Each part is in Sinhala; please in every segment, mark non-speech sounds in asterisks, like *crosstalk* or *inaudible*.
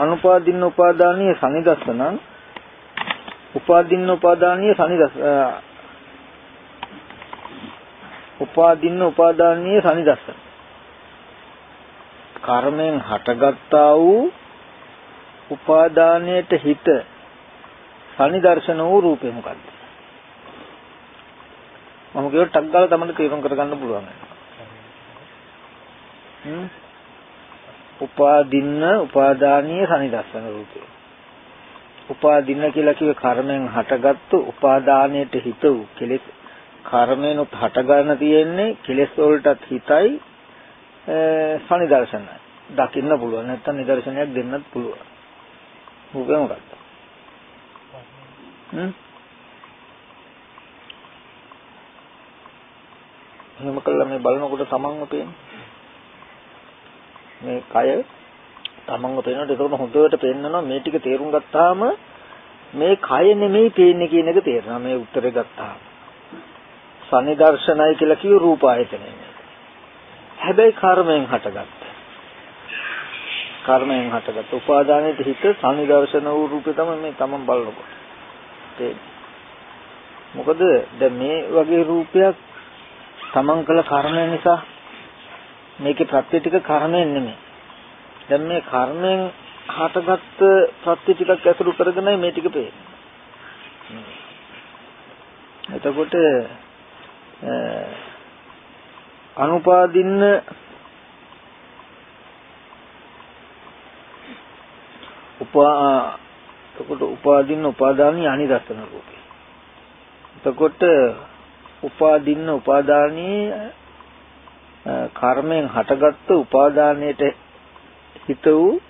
අනුපාදින්න උපාදානීය සනිදස්සන උපාදින්න උපාදානීය සනිදස් උපාදින්න උපාදානීය සනිදස්සන කර්මයෙන් හටගත්තා වූ උපාදානයට හිත සනිදර්ශන වූ රූපේ මොකද්ද? මම කියව ටක් ගාලා තමයි තේරුම් කරගන්න පුළුවන්. හ්ම් උපාදින්න උපාදානීය සනිදස්සන රූපේ. උපාදින්න කියලා කිව්වේ කර්මෙන් හටගත්තු උපාදානයට හිත වූ කෙලෙස් කර්මෙනුත් හට ගන්න තියෙන්නේ කෙලෙස් වලටත් හිතයි සනිදර්ශනයි. දකින්න පුළුවන් නැත්නම් නිදර්ශනයක් දෙන්නත් පුළුවන්. රූපේ මොකක්ද? හ්ම් එහෙම කළා මේ බලනකොට තමන්ව පේන්නේ. මේ කය තමන්ව පේනකොට ඒක හොඳට පේන්නනවා මේ ටික තේරුම් ගත්තාම මේ කය නෙමෙයි පේන්නේ කියන එක තේරෙනවා මේ උත්තරේ ගත්තාම. සනිදර්ශනයි කියලා කිව්ව රූප ආයතනය. හැබැයි කර්මයෙන් හටගත්ත. කර්මයෙන් හටගත්ත. උපාදානයේ හිත සනිදර්ශන වූ රූපේ තමයි මේ තමන් බලනකොට. තේරෙන්නේ. මොකද දැන් මේ වගේ රූපයක් තමන් කළ කර්මය නිසා මේකේ ප්‍රත්‍ය ටික කර්මයෙන් නෙමෙයි. දැන් මේ කර්මයෙන් හටගත්ත ප්‍රත්‍ය ටිකක් ඇසුරු කරගෙනයි මේ ටික පේන්නේ. එතකොට අනුපාදින්න උපා එතකොට උපාදින්න උපාදානී අනිදස්සන රූපේ. එතකොට උපාදින්න උපාදානී කර්මයෙන් හටගත්තු උපාදානයට හිත වූ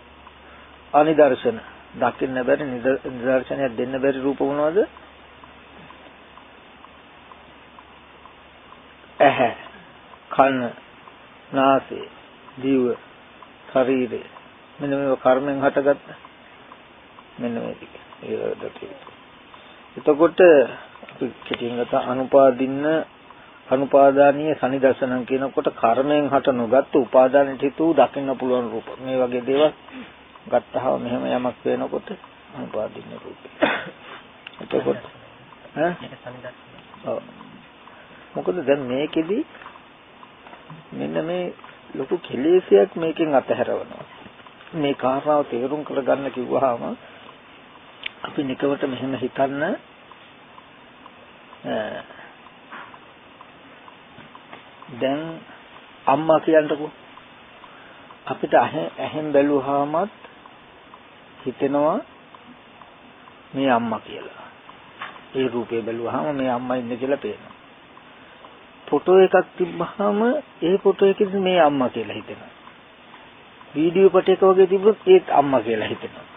අනිදර්ශන දකින්න බැරි නිදර්ශනයක් දෙන්න බැරි රූප මොනවද? ඇහැ, කන, නාසය, දිව, ශරීරය මෙන්න මේ කර්මෙන් හටගත්ත මෙන්න මේ ටික. එතකොට අපි කෙටියෙන් ගත්ත අනුපාදින්න අනුපාදානීය සනිදර්ශනං කියනකොට කර්මයෙන් හට නොගත් උපාදානට හිතු දකින්න පුළුවන් රූප. මේ වගේ දේවල් ගත්තහම මෙහෙම යමක් වෙනකොට අනුපාදින්න රූප. එතකොට ඈ මොකද දැන් මේකෙදි මෙන්න මේ ලොකු කෙලෙසයක් මේකෙන් අතහැරවනවා. මේ කාරණාව තේරුම් කරගන්න කිව්වහම අපි නිකවට මෙහෙම හිතන්න දැන් අම්මා කියන්නකෝ අපිට ඇහෙන් බැලුවාමත් හිතෙනවා මේ අම්මා කියලා. ඒ රූපේ බැලුවාම මේ අම්මා ඉන්නේ කියලා පේනවා. ෆොටෝ එකක් තිබ්බහම ඒ ෆොටෝ එකේ මේ අම්මා කියලා හිතෙනවා. වීඩියෝ පටයක වගේ තිබ්බොත් ඒත් අම්මා කියලා හිතෙනවා.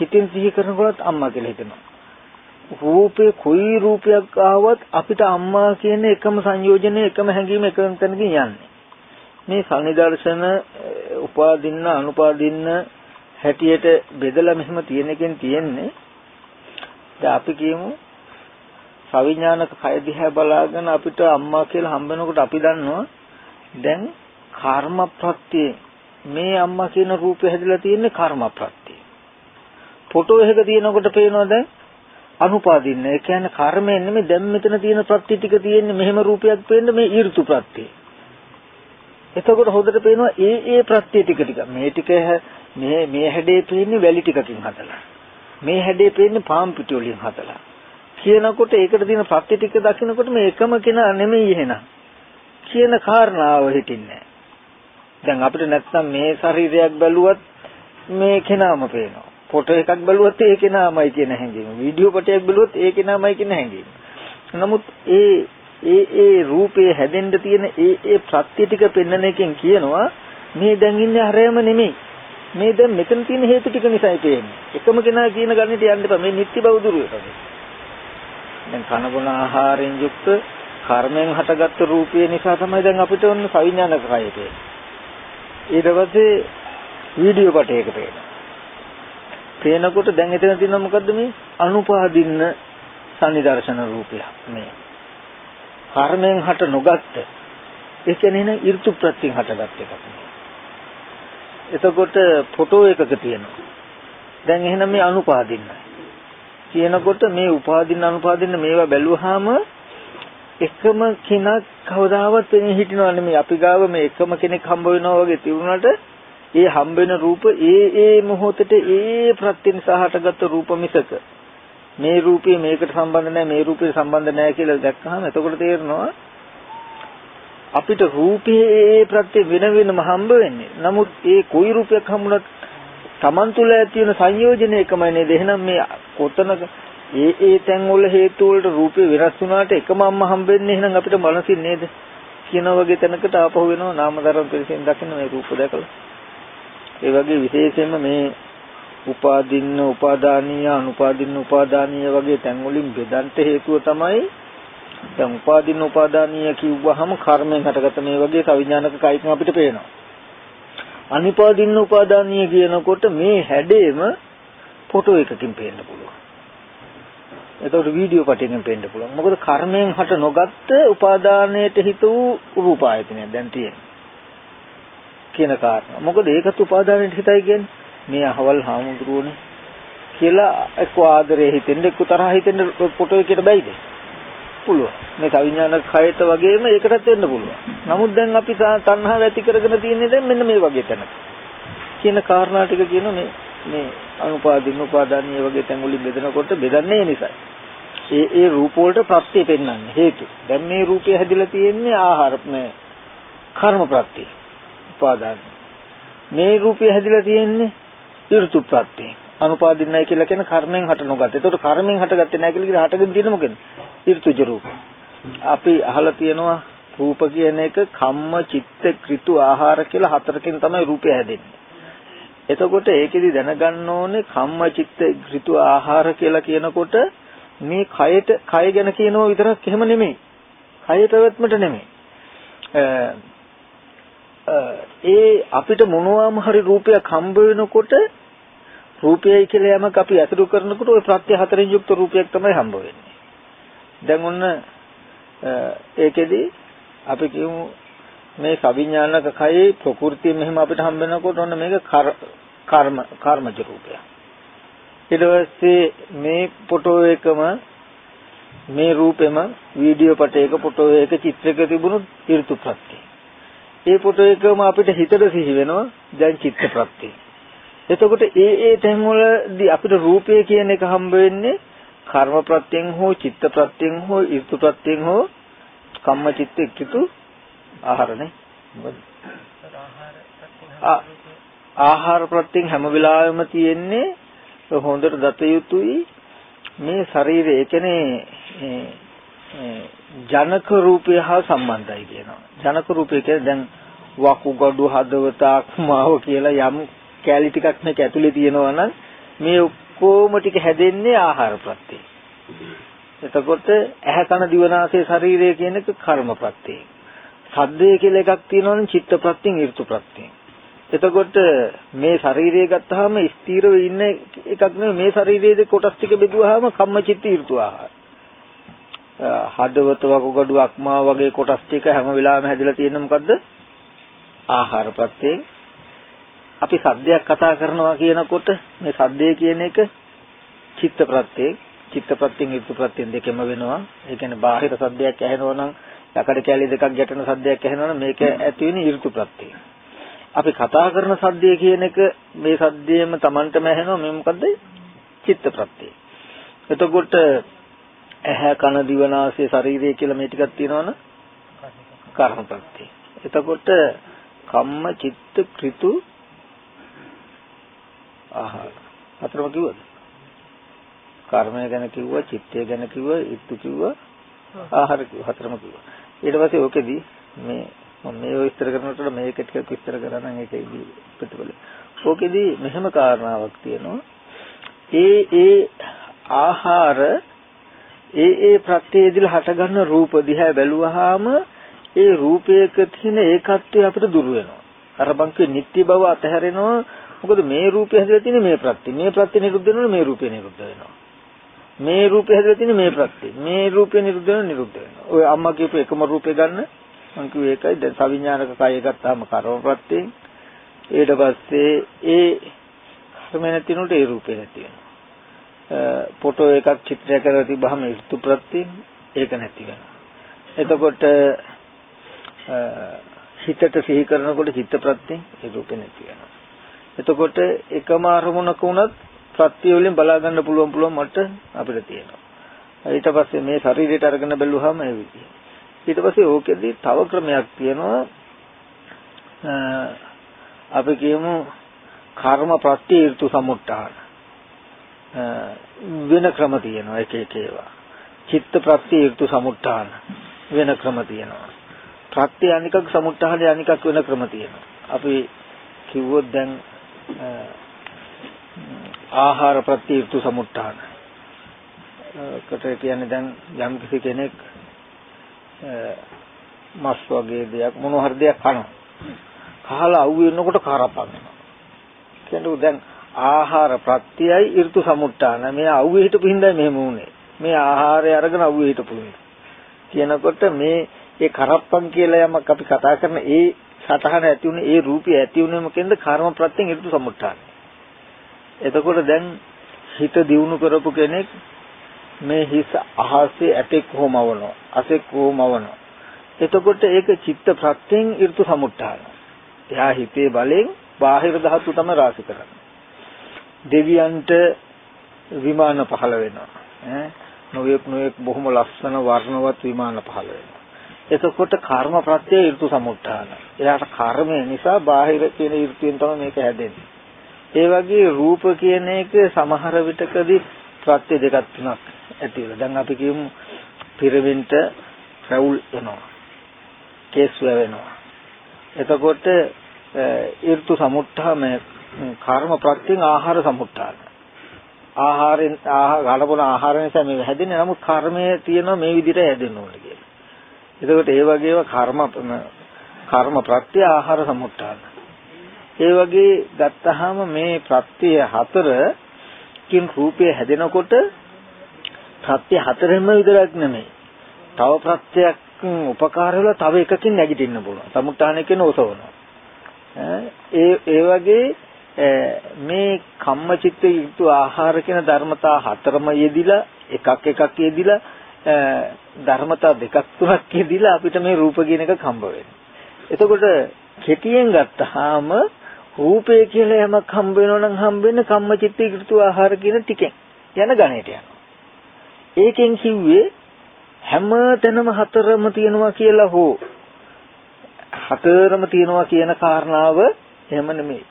හිතින් සිහි කරනකොට අම්මා කියලා හිතෙනවා. රූපේ කොයි රූපයක් ආවත් අපිට අම්මා කියන එකම සංයෝජනය එකම හැඟීම එකම තැනකින් යන්නේ. මේ සනිදර්ශන උපාදින්න අනුපාදින්න හැටියට බෙදලා මෙහෙම තියෙන එකෙන් තියෙන්නේ දැන් අපි කියමු සවිඥානික කය දිහා බලාගෙන අපිට අම්මා කියලා හම්බෙනකොට අපි දන්නවා දැන් කර්ම ප්‍රත්‍ය මේ අම්මා කියන රූපය හැදිලා තියෙන්නේ කර්ම ප්‍රත්‍ය. ෆොටෝ එකක තියෙනකොට පේනවා දැන් අනුපාදින්න. ඒ කියන්නේ කර්මයෙන් නෙමෙයි දැන් මෙතන තියෙන ප්‍රත්‍ය ටික තියෙන්නේ මෙහෙම රූපයක් පේන්න මේ ඍතු ප්‍රත්‍ය. එතකොට හොඳට පේනවා ඒ ඒ ප්‍රත්‍ය ටික ටික. මේ ටික මේ මේ හැඩේ පේන්නේ වැලි ටිකකින් හදලා. මේ හැඩේ පේන්නේ පාම් පිටි වලින් හදලා. කියනකොට ඒකට තියෙන ප්‍රත්‍ය ටික දකිනකොට මේ එකම කෙනා නෙමෙයි එහෙනම්. කියන කාරණාව හිටින්නේ දැන් අපිට නැත්නම් මේ ශරීරයක් බැලුවත් මේ කෙනාම පේනවා. ෆොටෝ එකක් බැලුවොත් ඒ කෙනාමයි කියන හැඟීම. වීඩියෝ පටයක් බැලුවොත් ඒ කෙනාමයි කියන හැඟීම. නමුත් ඒ ඒ ඒ රූපේ හැදෙන්න තියෙන ඒ ඒ ප්‍රත්‍ය ටික පෙන්වන එකෙන් කියනවා මේ දැන් ඉන්නේ අරයම නෙමෙයි. මේ දැන් මෙතන තියෙන හේතු ටික නිසායි පේන්නේ. එකම කෙනා කියන ගණිතය යන්න එපා. මේ නිත්‍ය බව දුරු වෙනවා. දැන් කන බොන ආහාරයෙන් යුක්ත කර්මයෙන් හටගත්තු රූපය නිසා තමයි දැන් අපිට ඔන්න සවිඥානික කය පේන්නේ. ඊට පස්සේ වීඩියෝ පටයක පේනවා. පේනකොට දැන් එතන තියෙන මොකද්ද මේ? අනුපාදින්න සනිදර්ශන රූපය මේ. කර්මයෙන් හට නොගත්ත. ඒ කියන්නේ ඍතු ප්‍රත්‍යයෙන් හටගත් එකක් එතකොට ෆොටෝ එකක තියෙනවා. දැන් එහෙනම් මේ අනුපාදින්නයි. කියනකොට මේ උපාදින්න අනුපාදින්න මේවා බැලුවාම එකම කෙනෙක් කවදාවත් වෙන්නේ හිටිනව නෙමෙයි අපි ගාව මේ එකම කෙනෙක් හම්බ වෙනවා වගේ තිබුණාට ඒ හම්බ වෙන රූප ඒ ඒ මොහොතේ ඒ ප්‍රත්‍යයෙන් සහටගත් රූප මිසක මේ රූපේ මේකට සම්බන්ධ නැහැ මේ රූපේ සම්බන්ධ නැහැ කියලා දැක්කහම එතකොට තේරෙනවා අපිට රූපේ ඒ ප්‍රත්‍ය වෙන වෙනම හම්බ වෙන්නේ. නමුත් ඒ කොයි රූපයක් හම්බුණත් Taman තුල ඇති වෙන සංයෝජන එකමයි නේද? එහෙනම් මේ කොතනක ඒ ඒ තැන් වල හේතු වලට රූපේ වෙනස් වුණාට එකම අම්ම හම්බෙන්නේ එහෙනම් අපිට මනසින් නේද? කියන වගේ තැනකට ආපහු වෙනවා නාම ධර්ම පිළිසෙන් දකින්න මේ රූප දැකලා. ඒ වගේ විශේෂයෙන්ම මේ උපාදින්න උපාදානීය අනුපාදින්න උපාදානීය වගේ තැන් වලින් බෙදන්න හේතුව තමයි දැන් උපාදින්න උපාදානීය කිව්වහම කර්මයෙන් හටගත්ත මේ වගේ සවිඥානික කයින් අපිට පේනවා. අනිපාදින්න උපාදානීය කියනකොට මේ හැඩේම ෆොටෝ එකකින් පේන්න පුළුවන්. එතකොට වීඩියෝ පටයකින් පේන්න පුළුවන්. මොකද කර්මයෙන් හට නොගත්ත උපාදානයට හිත වූ රූප ආයතනයක් දැන් තියෙනවා. කියන කාරණා. මොකද ඒකත් උපාදානයට හිතයි කියන්නේ. මේ අහවල් හාමුදුරුවනේ කියලා එක්ක ආදරේ හිතෙන්න එක්ක තරහ හිතෙන්න ෆොටෝ එකකට බැයිද? පුළුවන්. මේ කවිඥාන කයට වගේම ඒකටත් වෙන්න පුළුවන්. නමුත් දැන් අපි තණ්හාව ඇති කරගෙන තියෙන්නේ දැන් මෙන්න මේ වගේ තැනක. කියන කාරණා ටික කියන මේ මේ අනුපාදින්න උපාදානීය වගේ තැන් වලින් බෙදනකොට බෙදන්නේ නිසා. ඒ ඒ රූප වලට ප්‍රත්‍ය පෙන්වන්නේ හේතු. දැන් මේ රූපය හැදිලා තියෙන්නේ ආහාර මේ කර්ම ප්‍රත්‍ය. උපාදාන. මේ රූපය හැදිලා තියෙන්නේ ඍතු ප්‍රත්‍ය. අනුපාදින්නයි කියලා කියන කර්මෙන් හට නොගත. ඒතකොට කර්මෙන් හටගත්තේ නැහැ කියලා හටගෙන තියෙන මොකද? ඍතුජ රූප. අපි අහලා තියෙනවා රූප කියන එක කම්ම චිත්ත ඍතු ආහාර කියලා හතරකින් තමයි රූපය හැදෙන්නේ. එතකොට ඒකෙදි දැනගන්න ඕනේ කම්ම චිත්ත ඍතු ආහාර කියලා කියනකොට මේ කයට කය ගැන කියනවා විතරක් එහෙම නෙමෙයි. කය පැවැත්මට නෙමෙයි. ඒ අපිට මොනවාම හරි රූපයක් හම්බ වෙනකොට රූපයයි කියලා යමක් අපි අතුරු කරනකොට ওই ප්‍රත්‍ය හතරෙන් යුක්ත රූපයක් තමයි හම්බ වෙන්නේ. දැන් ඔන්න ඒකෙදි අපි කියමු මේ සවිඥානික කයේ ප්‍රകൃතිය මෙහෙම අපිට හම්බ වෙනකොට ඔන්න මේක කර්ම කර්මජ රූපයක්. ඊට පස්සේ මේ ෆොටෝ එකම මේ රූපෙම වීඩියෝ පටයක ෆොටෝ එක චිත්‍රයක තිබුණු ඍතු ප්‍රත්‍යය. ඒ ෆොටෝ එකම අපිට හිතට සිහි වෙනවා දැන් චිත්ත ප්‍රත්‍ය. එතකොට ඒ ඒ තැන්වලදී අපිට රූපය කියන එක හම්බ වෙන්නේ කර්ම ප්‍රත්‍යයෙන් හෝ චිත්ත ප්‍රත්‍යයෙන් හෝ ඍතු ප්‍රත්‍යයෙන් හෝ කම්ම චිත්ත ඍතු ආහාරනේ. මොකද? ආහාර ප්‍රත්‍යයෙන් හැම වෙලාවෙම තියෙන්නේ හොඳට දත යුතුයි. මේ ශරීරය ඒ කියන්නේ ජනක රූපය හා සම්බන්ධයි කියනවා. ජනක රූපය කියන්නේ දැන් වකුගඩු හදවත අක්මාව කියලා යම් කැලි ටිකක් මේක ඇතුලේ තියෙනවා නම් මේ ඔක්කොම ටික හැදෙන්නේ ආහාර ප්‍රත්‍යයෙන්. එතකොට ඇහැ කන දිවනාසය ශරීරය කියන එක කර්ම ප්‍රත්‍යයෙන්. සද්දය කියලා එකක් තියෙනවනේ චිත්ත ප්‍රත්‍යයෙන් ඍතු ප්‍රත්‍යයෙන්. එතකොට මේ ශරීරය ගත්තාම ස්ථිරව ඉන්න එකක් නෙවෙයි මේ ශරීරයේ කොටස් ටික බෙදුවාම කම්මචිත්ත ඍතු ආහාර. හදවත වකුගඩු අක්මා වගේ කොටස් ටික හැම වෙලාවෙම හැදිලා තියෙන්නේ මොකද්ද? ආහාර ප්‍රත්‍යයෙන්. අපි සද්දයක් කතා කරනවා කියනකොට මේ සද්දය කියන එක චිත්ත ප්‍රත්‍යයෙන් චිත්ත ප්‍රත්‍යයෙන් ඍතු ප්‍රත්‍යයෙන් දෙකම වෙනවා. ඒ කියන්නේ බාහිර සද්දයක් ඇහෙනවා නම් යකඩ කැලි දෙකක් ගැටෙන සද්දයක් ඇහෙනවා නම් මේක ඇති වෙන්නේ ඍතු ප්‍රත්‍යයෙන්. අපි කතා කරන සද්දය කියන එක මේ සද්දේම Tamanටම ඇහෙනවා මේ මොකද්ද? චිත්ත ප්‍රත්‍යය. එතකොට ඇහැ කන දිව නාසය ශරීරය කියලා මේ ටිකක් තියෙනවනේ කර්ම ප්‍රත්‍යය. එතකොට කම්ම චිත්ත ක්‍රිතු ආහාර. හතරම කිව්වද? කර්මය ගැන කිව්වා, චිත්තය ගැන කිව්වා, ඊත්තු කිව්වා, ආහාර කිව්වා. හතරම කිව්වා. ඊට පස්සේ ඕකෙදි මේ මම මේව විස්තර කරනකොට මේක ටිකක් විස්තර කරා නම් ඒකේදී ප්‍රතිඵල. ඕකෙදි මෙහෙම කාරණාවක් තියෙනවා. ඒ ඒ ආහාර ඒ ඒ ප්‍රත්‍යයේදී හටගන්න රූප දිහා බැලුවාම ඒ රූපයක තියෙන ඒකත්වය අපිට දුර වෙනවා. අර බංකේ නිට්ටි බව අතහැරෙනවා. මොකද මේ රූපය හැදලා තියෙන්නේ මේ ප්‍රත්‍ය. මේ ප්‍රත්‍ය නිරුද්ධ වෙනවා මේ රූපය නිරුද්ධ වෙනවා. මේ රූපය හැදලා තියෙන්නේ මේ ප්‍රත්‍ය. මේ රූපය නිරුද්ධ වෙනවා නිරුද්ධ වෙනවා. ඔය අම්මා කියපු එකම රූපේ ගන්න මං කිව්වේ ඒකයි දැන් සවිඥානික කය ගත්තාම කර්ම ප්‍රත්‍යයෙන් ඊට පස්සේ ඒ කර්ම නැති වෙනකොට ඒ රූපේ නැති වෙනවා. ෆොටෝ එකක් චිත්‍රයක් කරලා තිබ්බහම ඍතු ප්‍රත්‍යයෙන් ඒක නැති වෙනවා. එතකොට හිතට සිහි කරනකොට චිත්ත ප්‍රත්‍යයෙන් ඒ රූපේ නැති වෙනවා. එතකොට එකම අරමුණක වුණත් ප්‍රත්‍ය වලින් බලා ගන්න පුළුවන් පුළුවන් මට අපිට තියෙනවා. ඊට පස්සේ මේ ශරීරයට අරගෙන බැලුවාම ඒ විදිහ. ඊට පස්සේ ඕකෙදී තව ක්‍රමයක් තියෙනවා අපි කියමු කර්ම ප්‍රත්‍ය ඍතු සමුට්ඨාන වෙන ක්‍රම තියෙනවා එක එක ඒවා චිත්ත ප්‍රත්‍ය ඍතු සමුට්ඨාන වෙන ක්‍රම තියෙනවා ප්‍රත්‍ය අනිකක් සමුට්ඨාන අනිකක් වෙන ක්‍රම තියෙනවා අපි කිව්වොත් දැන් ආහාර ප්‍රත්‍ය ඍතු සමුට්ඨාන කට කියන්නේ දැන් යම් කිසි කෙනෙක් මස් වගේ දෙයක් මොන හරි දෙයක් කනවා. කහලා අවු වෙනකොට කරප්පන් වෙනවා. කියන්නේ දැන් ආහාර ප්‍රත්‍යයයි ඍතු සමුට්ඨාන. මේ අවුවේ හිටපු හින්දා මෙහෙම වුනේ. මේ ආහාරය අරගෙන අවුවේ හිටපු හින්දා. කියනකොට මේ ඒ කරප්පන් කියලා යමක් අපි කතා කරන ඒ සටහන ඇති උනේ ඒ රූපය ඇති උනේ මොකෙන්ද කර්ම ප්‍රත්‍යයෙන් ඍතු සමුට්ඨාන. එතකොට දැන් හිත දියුණු කරපු කෙනෙක් මේ හිස අහසේ ඇටෙක් කොහොමවනෝ අසෙක් කොහොමවනෝ එතකොට ඒක චිත්ත ප්‍රත්‍යයෙන් ඍතු සමුට්ඨාන. එයා හිතේ බලෙන් බාහිර ධාතු තම රාශි කරන්නේ. දෙවියන්ට විමාන පහළ වෙනවා. ඈ නොයෙක් නොයෙක් බොහොම ලස්සන වර්ණවත් විමාන පහළ වෙනවා. එතකොට කර්ම ප්‍රත්‍යය ඍතු සමුට්ඨාන. එයාට කර්මය නිසා බාහිර කියන ඍතුයෙන් තමයි මේක හැදෙන්නේ. ඒ වගේ රූප කියන එක සමහර විටකදී ප්‍රත්‍ය දෙකක් තුනක් ඇති වෙලා. දැන් අපි කියමු පිරවින්ට රැවුල් එනවා. කේස් වෙනවා. එතකොට ඍතු සමුත්ථාම කර්ම ප්‍රත්‍යයෙන් ආහාර සමුත්ථාන. ආහාරෙන් ආහාර ගලපන ආහාර නිසා මේ හැදෙන්නේ නමුත් කර්මයේ තියෙනවා මේ විදිහට හැදෙන්න ඕනේ කියලා. එතකොට ඒ වගේම කර්ම කර්ම ප්‍රත්‍ය ආහාර සමුත්ථාන. ඒ වගේ ගත්තාම මේ ප්‍රත්‍ය හතර කින් රූපය හැදෙනකොට ප්‍රත්‍ය හතරෙන්ම විතරක් නෙමෙයි. තව ප්‍රත්‍යක් උපකාර වෙලා තව එකකින් නැගිටින්න පුළුවන්. සමුත්ථාන කියන ඔසවනවා. ඒ ඒ වගේ මේ කම්මචිත්ත යුතු ආහාර කියන ධර්මතා හතරම යෙදිලා එකක් එකක් යෙදිලා ධර්මතා දෙකක් තුනක් යෙදිලා අපිට මේ රූප කියන එක හම්බ වෙනවා. එතකොට කෙටියෙන් ගත්තාම රූපය කියලා යමක් හම්බ වෙනවා නම් හම්බ වෙන්නේ කම්මචිත්ත යුතු ආහාර කියන ටිකෙන් යන ගණයට යනවා. ඒකෙන් කිව්වේ හැම තැනම හතරම තියෙනවා කියලා හෝ හතරම තියෙනවා කියන කාරණාව එහෙම නෙමෙයි.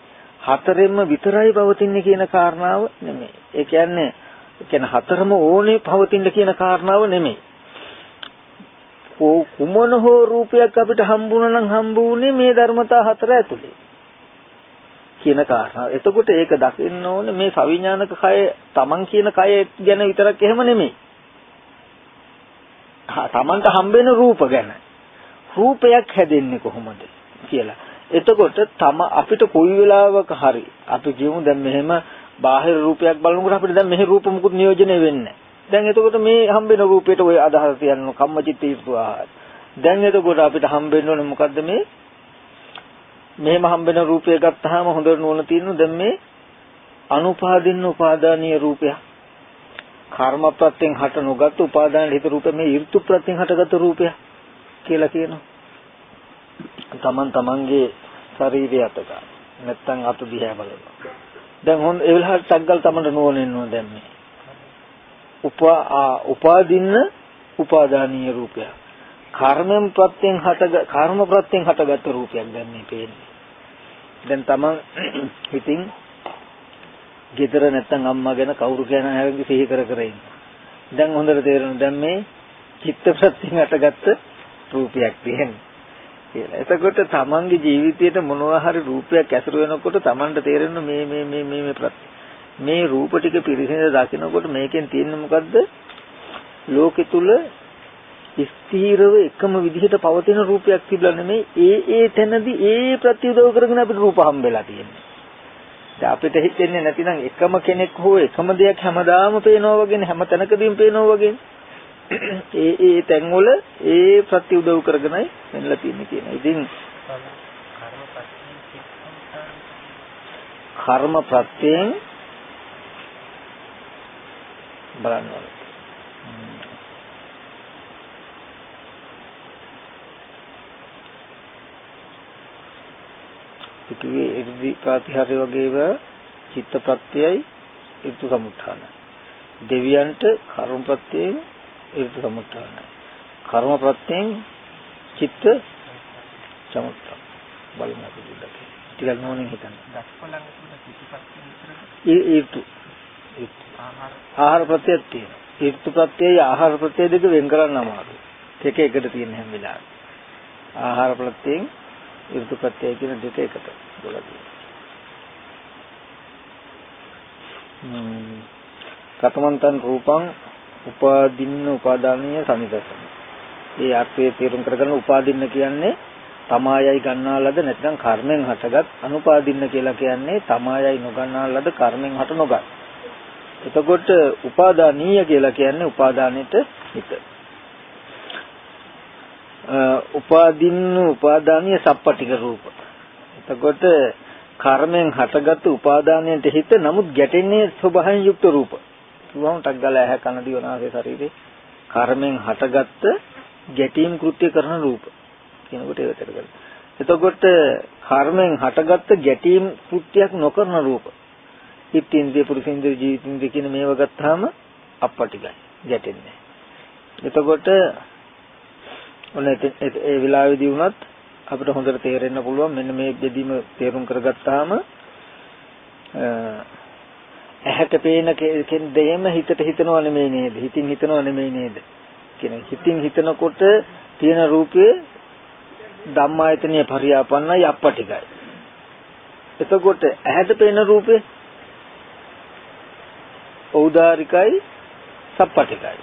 හතරෙන්ම විතරයි පවතින්නේ කියන කාරණාව නෙමෙයි. ඒ කියන්නේ කියන්නේ හතරම ඕනේ පවතින්න කියන කාරණාව නෙමෙයි. කුමන හෝ රූපයක් අපිට හම්බුණා නම් හම්බුනේ මේ ධර්මතා හතර ඇතුලේ. කියන කාරණාව. එතකොට ඒක දකින්න ඕනේ මේ සවිඥානික කය තමන් කියන කය ගැන විතරක් එහෙම නෙමෙයි. තමන්ට හම්බෙන රූප ගැන රූපයක් හැදෙන්නේ කොහොමද කියලා. එතකොට තම අපිට කොයි වෙලාවක හරි අපි කියමු දැන් මෙහෙම බාහිර රූපයක් බලනකොට අපිට දැන් මෙහි රූප මුකුත් නියෝජනය වෙන්නේ දැන් එතකොට මේ හම්බෙන රූපයට ওই අදහස තියන්න කම්මචිත්ත ඊර්තුආ. දැන් එතකොට අපිට හම්බෙන්න ඕනේ මොකද්ද මේ? මෙහෙම හම්බෙන රූපය ගත්තාම හොඳට නුවණ තියෙනු දැන් මේ අනුපාදින්න උපාදානීය රූපයක්. කර්ම ප්‍රත්‍යයෙන් හට නොගත් උපාදාන හිත රූප මේ ඍතු ප්‍රත්‍යයෙන් හටගත් රූපය කියලා කියනවා. තමන් තමන්ගේ ශරීරය අතක නැත්තම් අත දිහා බලනවා. දැන් හොඳ ඒ වෙලාවට ටග්ගල් තමන්ට නෝනෙන්න දැන් මේ. උපා උපාදින්න උපාදානීය රූපය. කර්මෙන් ප්‍රත්‍යයෙන් හට කර්ම ප්‍රත්‍යයෙන් හටගත් රූපයක් දැන් මේ පේන්නේ. දැන් තමන් *clears throat* හිතින් ගෙදර නැත්තම් අම්මා ගැන කවුරු ගැන හරි සිහි කර කර ඉන්න. දැන් හොඳට තේරෙනවා දැන් මේ චිත්ත ප්‍රත්‍යයෙන් අටගත්ත රූපයක් තියෙන්නේ. කියලා. එතකොට තමන්ගේ ජීවිතයට මොනවා හරි රූපයක් ඇසුරු වෙනකොට තමන්ට තේරෙන මේ මේ මේ මේ මේ ප්‍රත්‍ය මේ රූප ටික පිරිසිඳ දකිනකොට මේකෙන් තියෙන්නේ මොකද්ද? ලෝකෙ තුල ස්ථීරව එකම විදිහට පවතින රූපයක් තිබුණා නෙමෙයි ඒ ඒ තැනදී ඒ ප්‍රතිඋදව් කරගෙන අපිට රූප හම්බෙලා තියෙන්නේ. දැන් අපිට හිතෙන්නේ නැතිනම් එකම කෙනෙක් හෝ එකම දෙයක් හැමදාම පේනවා වගේ හැම තැනකදීම පේනවා වගේ ඒ ඒ තැන්වල ඒ ප්‍රති උදව් කරගෙනයි වෙන්නලා තියෙන්නේ කියන. ඉතින් කර්ම ප්‍රත්‍යයෙන් බලන්න ඕනේ. පිටුවේ ඉර්ධි ප්‍රතිහාරය වගේව චිත්ත ප්‍රත්‍යයයි ඍතු සමුත්ථාන. දෙවියන්ට කර්ම ප්‍රත්‍යයෙන් ඍතු සමුත්ථාන. කර්ම ප්‍රත්‍යයෙන් චිත්ත සමුත්ථාන. බලන්න දෙයක්. ටිකක් නෝනින් හිතන්න. ඍතු. ආහාර ප්‍රත්‍යයක් තියෙනවා. ඍතු ප්‍රත්‍යයයි ආහාර ප්‍රත්‍යය දෙක වෙන් කරන්න අමාරුයි. දෙක එකට තියෙන හැම වෙලාවෙම. ආහාර ප්‍රත්‍යයෙන් ඍතු ප්‍රත්‍යය කියන දෙක එකට ගොඩක් කතමන්තන් රූපං උපාදින්න උපාදානීය සමිදසන. ඒ අර්ථයේ තේරුම් කරගන්න උපාදින්න කියන්නේ තමායයි ගන්නා ලද නැත්නම් කර්මෙන් හටගත් අනුපාදින්න කියලා කියන්නේ තමායයි නොගන්නා ලද කර්මෙන් හට නොගත්. එතකොට උපාදානීය කියලා කියන්නේ උපාදානෙට හිත. උපාදින්න උපාදානීය සප්පටික රූප. එතකොට කර්මෙන් හටගත් උපාදානයට හිත නමුත් ගැටෙන්නේ ස්වභාවයෙන් යුක්ත රූප. කිව්වම ටක් ගාලා ඇහැ කන දිව නාසය ශරීරේ කර්මෙන් හටගත් ගැටීම් කෘත්‍ය කරන රූප. කියනකොට ඒකට කරගන්න. එතකොට කර්මෙන් හටගත් ගැටීම් කෘත්‍යයක් නොකරන රූප. ඉත්ත්‍ින්ද්‍රිය පුරුෂින්ද්‍රිය ජීවිතින්ද්‍රිය කියන මේව ගත්තාම අප්පටිගයි ගැටෙන්නේ. එතකොට ඔන්න ඒ වෙලාවේදී වුණත් අපිට හොඳට තේරෙන්න පුළුවන් මෙන්න මේ බෙදීම තේරුම් කරගත්තාම ඇහැට පේන දෙයම හිතට හිතනව නෙමෙයි නේද? හිතින් හිතනව නෙමෙයි නේද? කියන හිතින් හිතනකොට තියෙන රූපයේ ධම්මායතනීය පරියාපන්නයි අප්පටිකයි එතකොට ඇහැට පේන රූපේ ඖදාරිකයි සප්පටිකයි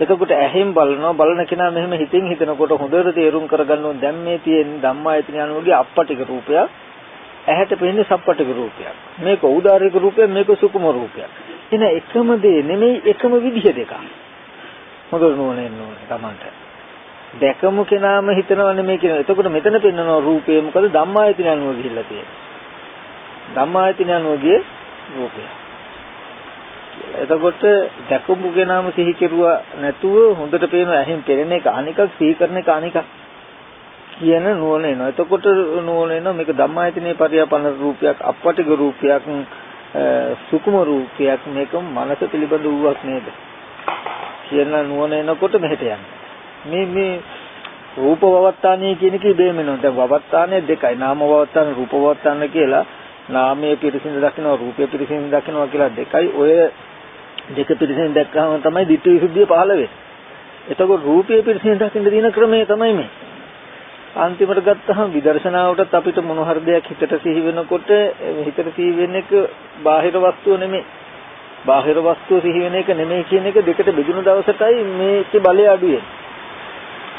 එතකොට ඇහෙන් බලනවා බලන කෙනා මෙහෙම හිතින් හිතනකොට හොඳට තේරුම් කරගන්න ඕන. දැන් මේ තියෙන ධම්මායතන යනුවගේ අප්පටික රූපයක් ඇහැට පෙනෙන සප්පටික රූපයක්. මේක ඖදාරික රූපයක් මේක සුකුම රූපයක්. එන එකම දේ නෙමෙයි එකම විදිහ දෙකක්. හොඳට නෝනෙන්න ඕනේ Tamanට දැකමු කෙනාම හිතනවා නෙමෙයි කියන එතකොට මෙතන පෙන්වන රූපේ මොකද? ධම්මායතන යනුව ගිහිල්ලා තියෙන්නේ. ධම්මායතන යනුවගේ රූපයක් එතකොට දැකපු කෙනාම සිහි කෙරුවා නැතුව හොඳට පේන ඇහෙන් පෙනෙන එක අනිකක් සිහි කරන එක අනිකක්. කියන නුවණ එනවා. එතකොට නුවණ එනවා මේක ධම්මායතනේ පරියාපන රූපයක්, අපපටික රූපයක්, සුකුම රූපයක් මේක මනස පිළිබඳ වූවක් නේද? කියන නුවණ එනකොට මෙහෙට යන්නේ. මේ මේ රූප වවත්තානේ කියන එකේ බේම වෙනවා. දැන් වවත්තානේ දෙකයි. නාම වවත්තාන රූප වවත්තාන කියලා නාමයේ පිරිසිඳ දකිනවා රූපයේ පිරිසිඳ දකිනවා කියලා දෙකයි. ඔය දෙක පිරිසින් දැක්කම තමයි ditthi visuddhiය පහළ වෙන්නේ. එතකොට රූපයේ පිරිසින් දකින්න තියෙන ක්‍රමය තමයි මේ. අන්තිමට ගත්තහම විදර්ශනාවටත් අපිට මොන හරි දෙයක් හිතට සිහි වෙනකොට හිතට සිහි වෙන්නේ බාහිර වස්තුව නෙමෙයි. බාහිර වස්තුව සිහි වෙන එක නෙමෙයි කියන එක දෙකට බෙදුණු දවසටයි මේකේ බලය අඩු වෙන්නේ.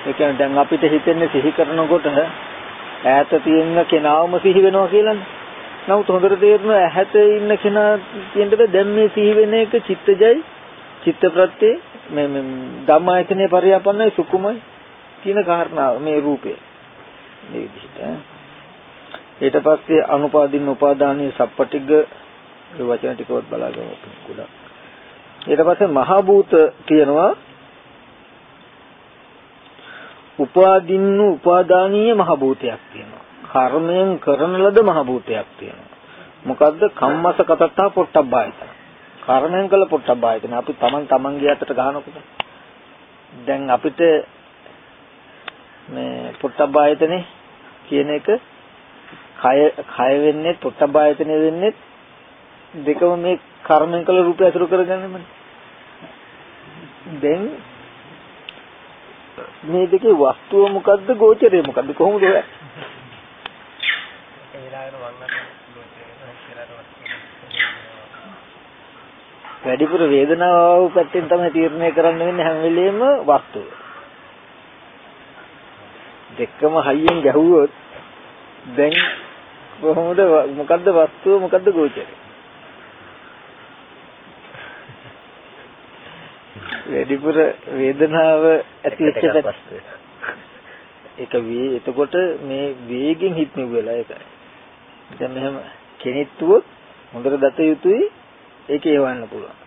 ඒ කියන්නේ දැන් අපිට හිතෙන්නේ සිහි කරනකොට ඈත තියෙන කෙනාවම සිහි වෙනවා කියලානේ. නමුත් හොඳට තේරෙනවා ඇහැට ඉන්න කෙනා කියන්න බෑ දැන් මේ සිහි වෙන එක චිත්තජයි චිත්ත ප්‍රත්‍ය මේ ධම්මායතනේ පරියාපන්නයි සුකුමයි කියන කාරණාව මේ රූපේ මේ විදිහට ඊට පස්සේ අනුපාදින්න උපාදානීය සප්පටිග ඒ වචන ටිකවත් බලාගමු ගොඩක් ඊට පස්සේ මහා භූත කියනවා උපාදින්න උපාදානීය මහ භූතයක් තියෙනවා කර්මයෙන් කරන ලද මහ භූතයක් තියෙනවා. මොකද්ද? කම්මස කතත්තා පොට්ටබ්බායතන. කර්මයෙන් කළ පොට්ටබ්බායතන. අපි Taman Tamanගේ අතට ගහනකොට දැන් අපිට මේ පොට්ටබ්බායතනේ කියන එක කය කය වෙන්නේ පොට්ටබ්බායතනේ වෙන්නේ දෙකම මේ කර්මයෙන් කළ රූපය අසුර කරගන්නමනේ. දැන් මේ දෙකේ වස්තුව මොකද්ද ගෝචරය මොකද්ද කොහොමද ඔය වැඩිපුර වේදනාව පැත්තෙන් තමයි තීරණය කරන්න වෙන්නේ හැම වෙලෙම වස්තුව. දෙකම හයියෙන් ගැහුවොත් දැන් කොහොමද මොකද්ද වස්තුව මොකද්ද ගෝචරය? වැඩිපුර වේදනාව ඇති වෙච්ච. ඒක වේ එතකොට මේ වේගෙන් හිටු වෙලා ඒකයි. දැන් මෙහෙම කෙනෙක්තුවොත් හොඳට දත යුතුයි ඒකේ එවන්න පුළුවන්.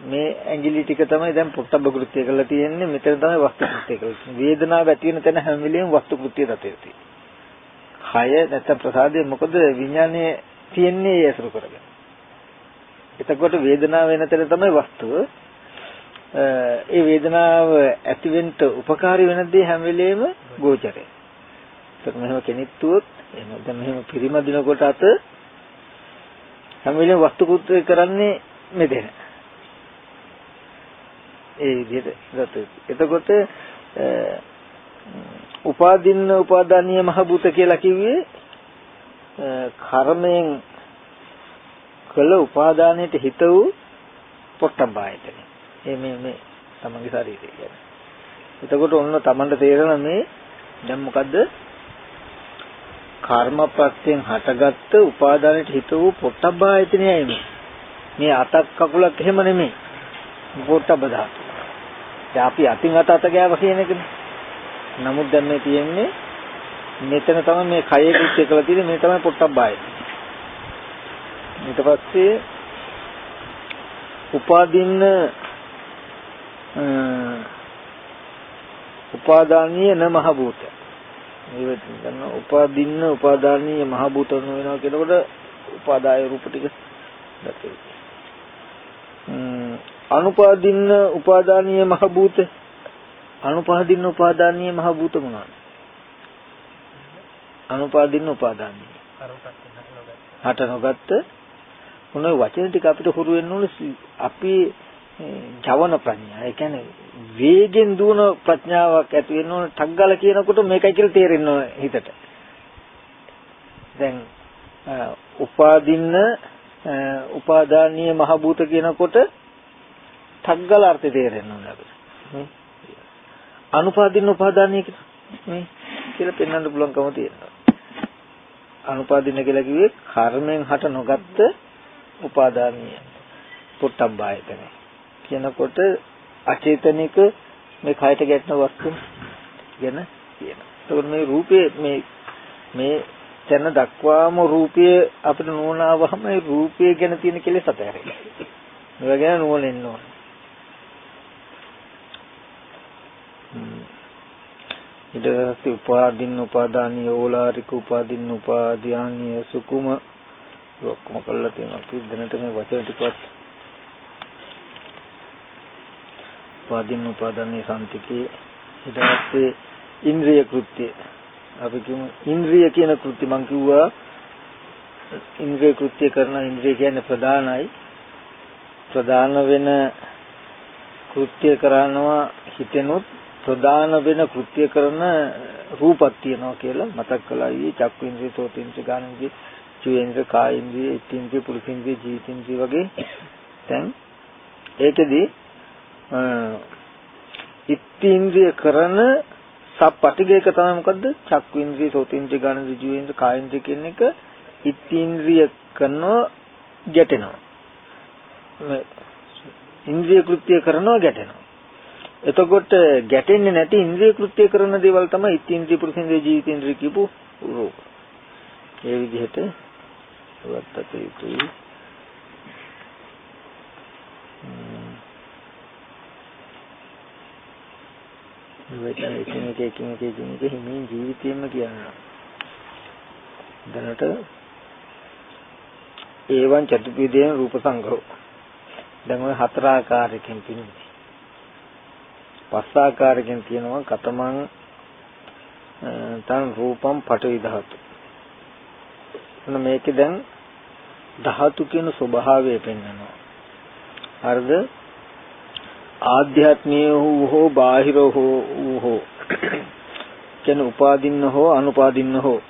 මේ ඇඟිලි ටික තමයි දැන් පොට්ටබ්බ කෘත්‍ය කරලා තියෙන්නේ මෙතන තමයි වස්තු කෘත්‍ය කරලා තියෙන්නේ. වේදනාව ඇති වෙන තැන හැම වෙලෙම වස්තු කෘත්‍ය දත යුතුයි. කය නැත්නම් ප්‍රසාදය මොකද විඥානයේ තියෙන්නේ ඒ අසුර කරගෙන. එතකොට වේදනාව වෙන තැන තමයි වස්තුව. ඒ වේදනාව ඇතිවෙන්න උපකාරී වෙන දේ හැම වෙලෙම ගෝචරයි. ඒත් මෙහෙම කෙනෙක් තුවොත් එහෙම දැන් මෙහෙම පිරිමදිනකොට අත හැම වෙලෙම වස්තු කෘත්‍ය කරන්නේ මෙතන. ඒ විදිහට ගත එතකොට උපාදින්න උපාදානීය මහ භූත කියලා කිව්වේ කර්මයෙන් කළ උපාදානයට හිත වූ පොට්ටබ්බායතන. ඒ මේ මේ තමන්ගේ ශරීරය කියන්නේ. එතකොට ඔන්න තමන්ට තේරෙන මේ දැන් මොකද්ද? කර්මප්‍රත්‍යයෙන් හටගත්ත උපාදානයට හිත වූ පොට්ටබ්බායතනයයි මේ. මේ අතක් කකුලක් එහෙම නෙමෙයි. පොට්ටබ්බ ධාතු. දැන් අපි අතින් අත අත ගෑව කියන එකනේ. නමුත් දැන් මේ තියෙන්නේ මෙතන තමයි මේ කයේ කෘත්‍ය කළ තියෙන්නේ මේ තමයි පොට්ටබ්බායතන. ඊට පස්සේ උපාදින්න උපාදානීය නමහ භූත. මේ වෙන උපාදින්න උපාදානීය මහ භූත වෙනවා කියනකොට උපාදාය රූප ටික දැක්කේ. අනුපාදින්න උපාදානීය මහ භූත අනුපාදින්න උපාදානීය මහ භූත මොනවාද? අනුපාදින්න උපාදානීය. හට නොගත්ත මොන වචන ටික අපිට හුරු වෙන්න ඕනේ අපි ජවන ප්‍රඥා. ඒ කියන්නේ වේගෙන් දුවන ප්‍රඥාවක් ඇති වෙන්න ඕන ටග්ගල කියනකොට මේකයි කියලා තේරෙන්න ඕන හිතට. දැන් උපාදින්න උපාදානීය මහ භූත කියනකොට ටග්ගල අර්ථය තේරෙන්න ඕන අපිට. අනුපාදින්න උපාදානීය මේ කියලා පෙන්වන්න පුළුවන්කම තියෙනවා. අනුපාදින්න කියලා කිව්වේ කර්මෙන් හට නොගත්ත උපාදානීය පොට්ටබ්බායතන කියනකොට අචේතනික මේ කයට ගැටෙන වස්තු ගැන කියනවා. ඒකෝට මේ රූපේ මේ මේ තැන දක්වාම රූපය අපිට නුවණාවම මේ රූපය ගැන තියෙන කෙලෙස් අතහැරෙනවා. මේවා ගැන නුවණ එන්න ඕනේ. ඊට පස්සේ උපාදින්න උපාදානීය ඕලාරික උපාදින්න උපාදානීය සුකුම ඔක්කොම කළා තියෙනවා. අපි දැනට මේ වචන ටිකවත් උපාදින්න උපාදානීය සම්තිකේ ඊට පස්සේ ඉන්ද්‍රිය කෘත්‍ය. අපි කියමු ඉන්ද්‍රිය කියන කෘත්‍ය. මං කිව්වා ඉන්ද්‍රිය කෘත්‍ය කරන ඉන්ද්‍රිය කියන්නේ ප්‍රධානයි. ප්‍රධාන වෙන කෘත්‍ය කරනවා හිතෙනුත් ප්‍රධාන වෙන කෘත්‍ය කරන රූපක් තියෙනවා කියලා මතක් කළා. ඊයේ චක්කු ඉන්ද්‍රිය සෝත ඉන්ද්‍රිය ගාන ඉන්ද්‍රිය චුේන්ද්‍ර කාය ඉන්ද්‍රිය ඉත්ත්‍ින්ද්‍රිය පුරුෂින්ද්‍රිය ජීවිතින්ද්‍රිය වගේ. දැන් ඒකෙදි ඉත්ත්‍ින්ද්‍රිය කරන සප්පටිගේක තමයි මොකද්ද? චක්කු ඉන්ද්‍රිය සෝත ඉන්ද්‍රිය ගාන ඉන්ද්‍රිය ජීවේන්ද්‍රිය කාය ඉන්ද්‍රිය කියන එක ඉත්ත්‍ින්ද්‍රිය කරනවා ගැටෙනවා. ඉන්ද්‍රිය කෘත්‍ය කරනවා ගැටෙනවා. එතකොට ගැටෙන්නේ නැති ඉන්ද්‍රිය කෘත්‍ය කරන දේවල් තමයි ඉත්ත්‍ින්ද්‍රිය පුරුෂින්ද්‍රිය ජීවිතේන්ද්‍රිය කියපු රූප. ඒ විදිහට වත්තත යුතුයි. වචන එකින් එක එකින් එක එකින් එක හිමින් ජීවිතේම කියනවා. දැනට ඒවන් චතුපිදේන රූප සංග්‍රහ. දැන් ඔය හතර ආකාරයකින් පින්නේ. පස් ආකාරයකින් තියෙනවා කතමං තන් රූපම් පටවි ධාතු. එන්න මේකේ දැන් ධාතු කියන ස්වභාවය පෙන්වනවා. හරිද? ආධ්‍යාත්මීය වූ හෝ බාහිර හෝ වූ හෝ කියන උපාදින්න හෝ අනුපාදින්න හෝ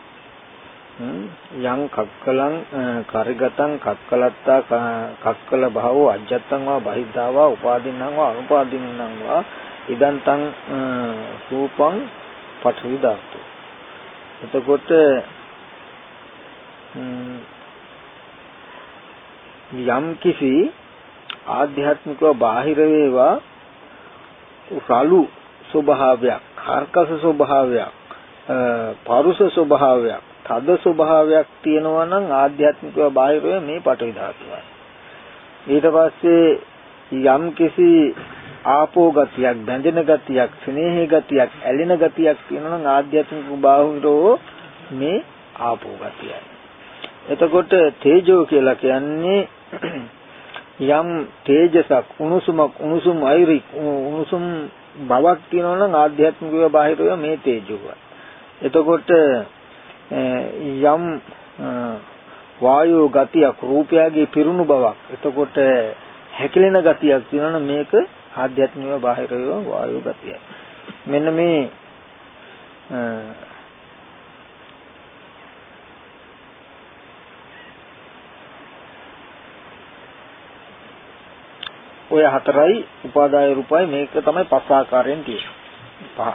යං කක්කලං කරගතං කක්කලත්තා කක්කල භවෝ අජ්ජත්තං වා බහිද්ධා වා උපාදින්නම් වා අනුපාදින්නම් වා ඉදන්තං රූපං පඨවි ධාතු. එතකොට යම් කිසි ආධ්‍යාත්මිකව බාහිර වේවා රළු ස්වභාවයක්, කාර්කස ස්වභාවයක්, පරුස ස්වභාවයක් තද ස්වභාවයක් තියෙනවා නම් ආධ්‍යාත්මිකව බාහිරව මේ පටවි ධාතුවයි. ඊට පස්සේ යම් කිසි ආපෝ ගතියක්, බැඳෙන ගතියක්, ස්නේහ ගතියක්, ඇලෙන ගතියක් තියෙනවා නම් ආධ්‍යාත්මික බාහිරව මේ ආපෝ ගතියයි. එතකොට තේජෝ කියලා කියන්නේ යම් තේජසක් උණුසුමක් උණුසුම් අයිරි උණුසුම් බවක් තියෙනවා නම් ආධ්‍යාත්මිකව බාහිරව මේ තේජෝවයි. එතකොට යම් වායෝ ගතියක් රූපයගේ පිරුණු බවක් එතකොට හැකිලෙන ගතියක් තියෙනවනේ මේක ආධ්‍යාත්මිකව බාහිරව වායෝ ගතියයි. මෙන්න මේ ඔය හතරයි උපාදාය රූපයි මේක තමයි පස් ආකාරයෙන් තියෙන්නේ. පහ.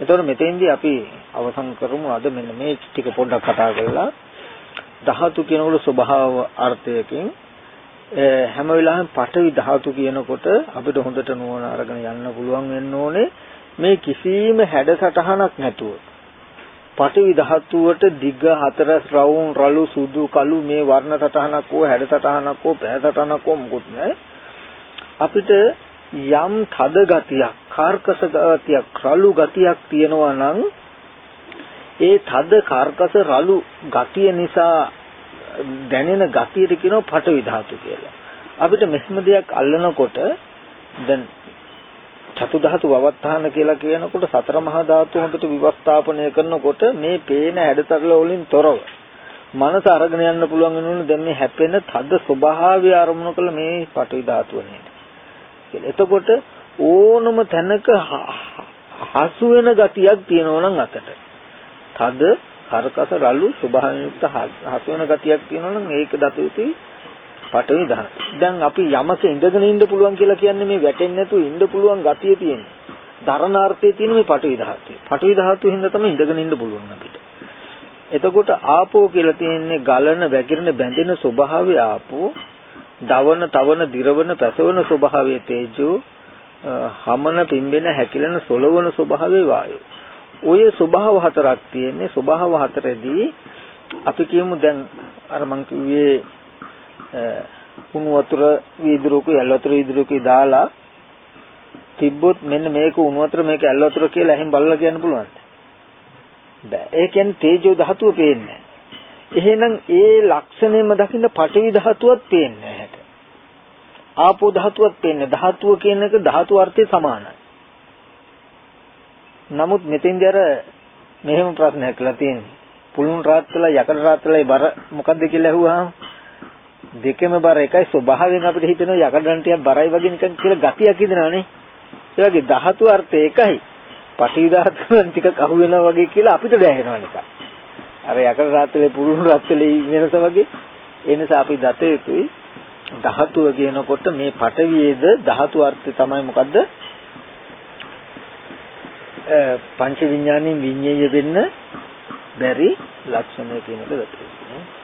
එතකොට මෙතෙන්දී අපි අවසන් කරමු අද මෙන්න මේ ටික පොඩ්ඩක් කතා කරලා ධාතු කියනකොට ස්වභාව අර්ථයකින් හැම වෙලාවෙම පඨවි ධාතු කියනකොට අපිට හොඳට නුවණ අරගෙන යන්න පුළුවන් වෙන්න ඕනේ. මේ කිසිම හැඩසටහනක් නැතුව. පඨවි ධාතුවට දිග හතරස් රවුම් රළු සුදු කළු මේ වර්ණ සටහනක් හෝ හැඩසටහනක් හෝ පැහැ සටහනක් හෝ මොකුත් නැහැ. අපිට යම් තද ගතියක්, කාර්කස ගතියක්, රළු ගතියක් තියෙනවා නම් ඒ තද කාර්කස රළු ගතිය නිසා දැනෙන ගතියට කියනවා පටවි ධාතු කියලා. අපිට මෙහෙම දෙයක් අල්ලනකොට දැන් චතු ධාතු වවත්තාන කියලා කියනකොට සතර මහා ධාතු හොඳට විවස්ථාපනය කරනකොට මේ පේන හැඩතල වලින් තොරව මනස අරගෙන යන්න පුළුවන් වෙනුනේ දැන් මේ හැපෙන තද ස්වභාවය අරමුණු කළ මේ පටවි ධාතුව නේද කියලා. එතකොට ඕනම තැනක හසු වෙන ගතියක් තියෙනවා නම් අතට. තද කරකස රළු ස්වභාවයුක්ත හසු වෙන ගතියක් තියෙනවා නම් ඒක දත යුතුයි පටවි දහන. දැන් අපි යමක ඉඳගෙන ඉන්න පුළුවන් කියලා කියන්නේ මේ වැටෙන්නේ නැතුව ඉන්න පුළුවන් ගතිය තියෙන්නේ. ධර්ණාර්ථයේ තියෙන මේ පටවි ධාතුව. පටවි ධාතුව හින්දා තමයි ඉඳගෙන ඉන්න පුළුවන් අපිට. එතකොට ආපෝ කියලා තියෙන්නේ ගලන, වැగిරෙන, බැඳෙන ස්වභාවය ආපෝ. දවන, තවන, දිරවන, පැසවන ස්වභාවයේ තේජෝ, හමන, පිම්බෙන, හැකිලෙන, සොලවන ස්වභාවයේ වායෝ. ඔය ස්වභාව හතරක් තියෙන්නේ. ස්වභාව හතරෙදී අපි කියමු දැන් අර මං කිව්වේ උණු වතුර වීදුරුක යල් වතුර වීදුරුක දාලා තිබ්බොත් මෙන්න මේක උණු වතුර මේක යල් වතුර කියලා එහෙන් බලලා කියන්න පුළුවන්ද? බෑ. ඒ කියන්නේ තේජෝ ධාතුව පේන්නේ එහෙනම් ඒ ලක්ෂණයම දකින්න පඨවි ධාතුවත් පේන්නේ නැහැ. ආපෝ ධාතුවත් පේන්නේ. ධාතුව කියන එක ධාතු අර්ථය සමානයි. නමුත් මෙතෙන්දී අර මෙහෙම ප්‍රශ්නයක් කියලා තියෙනවා. පුළුන් රාත්‍රලා යකඩ රාත්‍රලා බර මොකද්ද කියලා ඇහුවාම දෙකම බර එකයි ස්වභාවයෙන් අපිට හිතෙනවා යකඩන් ටිකක් බරයි වගේ නිකන් කියලා ගතියක් හිතෙනවානේ. ඒ වගේ ධාතු අර්ථය එකයි. පටි ධාතුන් ටිකක් අහු වෙනවා වගේ කියලා අපිට දැනෙනවා නිකන්. අර යකඩ රාත්‍රලේ පුරුණු රාත්‍රලේ වෙනස වගේ ඒ නිසා අපි දත යුතුයි ධාතුව කියනකොට මේ පටවියේද ධාතු අර්ථය තමයි මොකද්ද පංච විඥානෙන් විඤ්ඤය වෙන්න බැරි ලක්ෂණය කියන එක දත යුතුයි